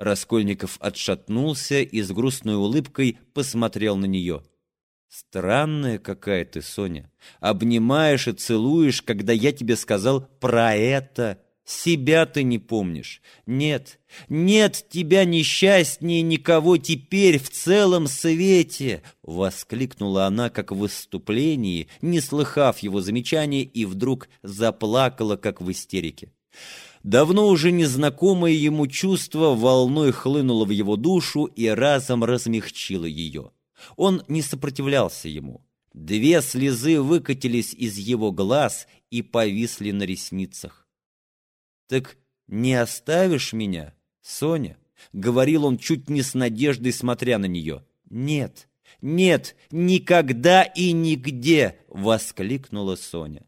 Раскольников отшатнулся и с грустной улыбкой посмотрел на нее. «Странная какая ты, Соня. Обнимаешь и целуешь, когда я тебе сказал про это. Себя ты не помнишь. Нет, нет тебя несчастнее никого теперь в целом свете!» Воскликнула она, как в выступлении, не слыхав его замечания, и вдруг заплакала, как в истерике. Давно уже незнакомое ему чувство волной хлынуло в его душу и разом размягчило ее. Он не сопротивлялся ему. Две слезы выкатились из его глаз и повисли на ресницах. «Так не оставишь меня, Соня?» — говорил он чуть не с надеждой, смотря на нее. «Нет, нет, никогда и нигде!» — воскликнула Соня.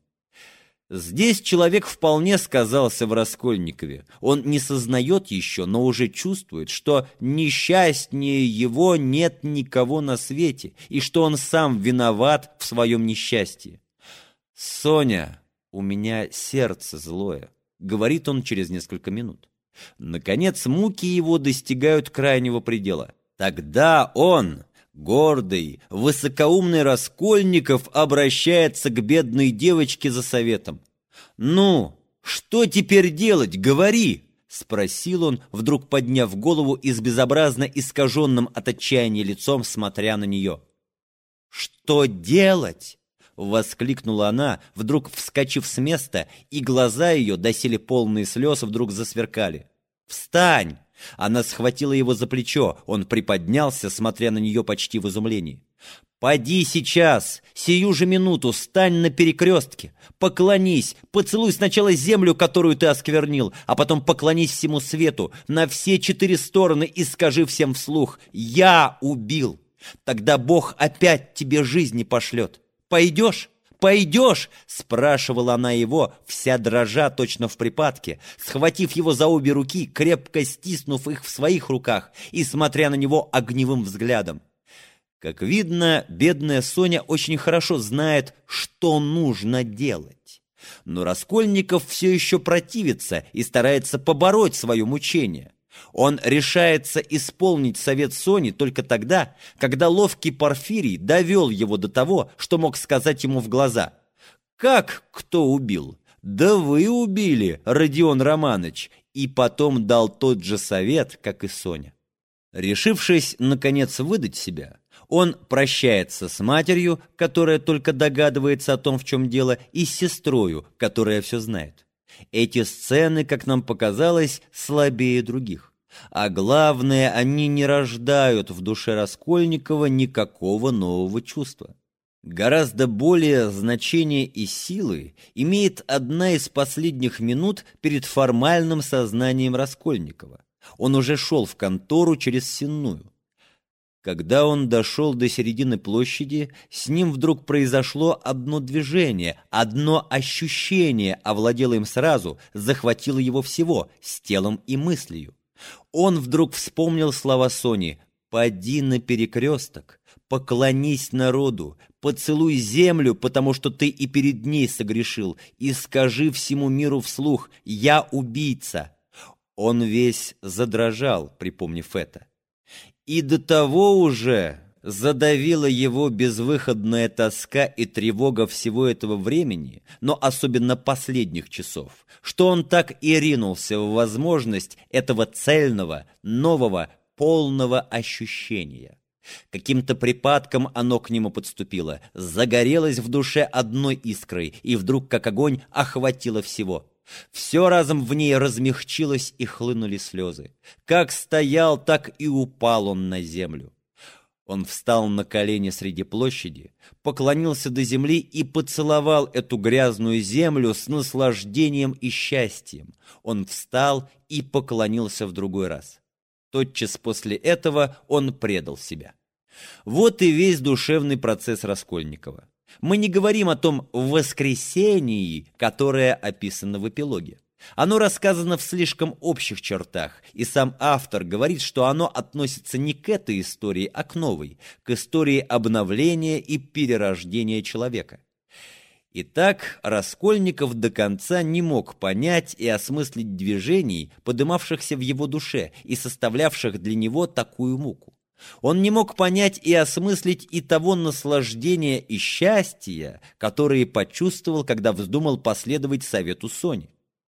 Здесь человек вполне сказался в Раскольникове. Он не сознает еще, но уже чувствует, что несчастнее его нет никого на свете, и что он сам виноват в своем несчастье. «Соня, у меня сердце злое», — говорит он через несколько минут. Наконец муки его достигают крайнего предела. Тогда он, Гордый, высокоумный Раскольников обращается к бедной девочке за советом. «Ну, что теперь делать? Говори!» — спросил он, вдруг подняв голову и с безобразно искаженным от отчаяния лицом, смотря на нее. «Что делать?» — воскликнула она, вдруг вскочив с места, и глаза ее, доселе полные слез, вдруг засверкали. «Встань! Она схватила его за плечо, он приподнялся, смотря на нее почти в изумлении. «Поди сейчас, сию же минуту, стань на перекрестке, поклонись, поцелуй сначала землю, которую ты осквернил, а потом поклонись всему свету, на все четыре стороны и скажи всем вслух «Я убил». Тогда Бог опять тебе жизни пошлет. Пойдешь?» Пойдешь?» — спрашивала она его, вся дрожа точно в припадке, схватив его за обе руки, крепко стиснув их в своих руках и смотря на него огневым взглядом. Как видно, бедная Соня очень хорошо знает, что нужно делать. Но Раскольников все еще противится и старается побороть свое мучение. Он решается исполнить совет Сони только тогда, когда ловкий Порфирий довел его до того, что мог сказать ему в глаза. «Как кто убил? Да вы убили, Родион Романович!» И потом дал тот же совет, как и Соня. Решившись, наконец, выдать себя, он прощается с матерью, которая только догадывается о том, в чем дело, и с сестрою, которая все знает. Эти сцены, как нам показалось, слабее других. А главное, они не рождают в душе Раскольникова никакого нового чувства. Гораздо более значение и силы имеет одна из последних минут перед формальным сознанием Раскольникова. Он уже шел в контору через Сенную. Когда он дошел до середины площади, с ним вдруг произошло одно движение, одно ощущение овладело им сразу, захватило его всего, с телом и мыслью. Он вдруг вспомнил слова Сони «Поди на перекресток, поклонись народу, поцелуй землю, потому что ты и перед ней согрешил, и скажи всему миру вслух «Я убийца». Он весь задрожал, припомнив это. И до того уже задавила его безвыходная тоска и тревога всего этого времени, но особенно последних часов, что он так и ринулся в возможность этого цельного, нового, полного ощущения. Каким-то припадком оно к нему подступило, загорелось в душе одной искрой, и вдруг, как огонь, охватило всего. Все разом в ней размягчилось и хлынули слезы. Как стоял, так и упал он на землю. Он встал на колени среди площади, поклонился до земли и поцеловал эту грязную землю с наслаждением и счастьем. Он встал и поклонился в другой раз. Тотчас после этого он предал себя. Вот и весь душевный процесс Раскольникова. Мы не говорим о том воскресении, которое описано в эпилоге. Оно рассказано в слишком общих чертах, и сам автор говорит, что оно относится не к этой истории, а к новой, к истории обновления и перерождения человека. Итак, Раскольников до конца не мог понять и осмыслить движений, подымавшихся в его душе и составлявших для него такую муку. Он не мог понять и осмыслить и того наслаждения и счастья, которые почувствовал, когда вздумал последовать совету Сони.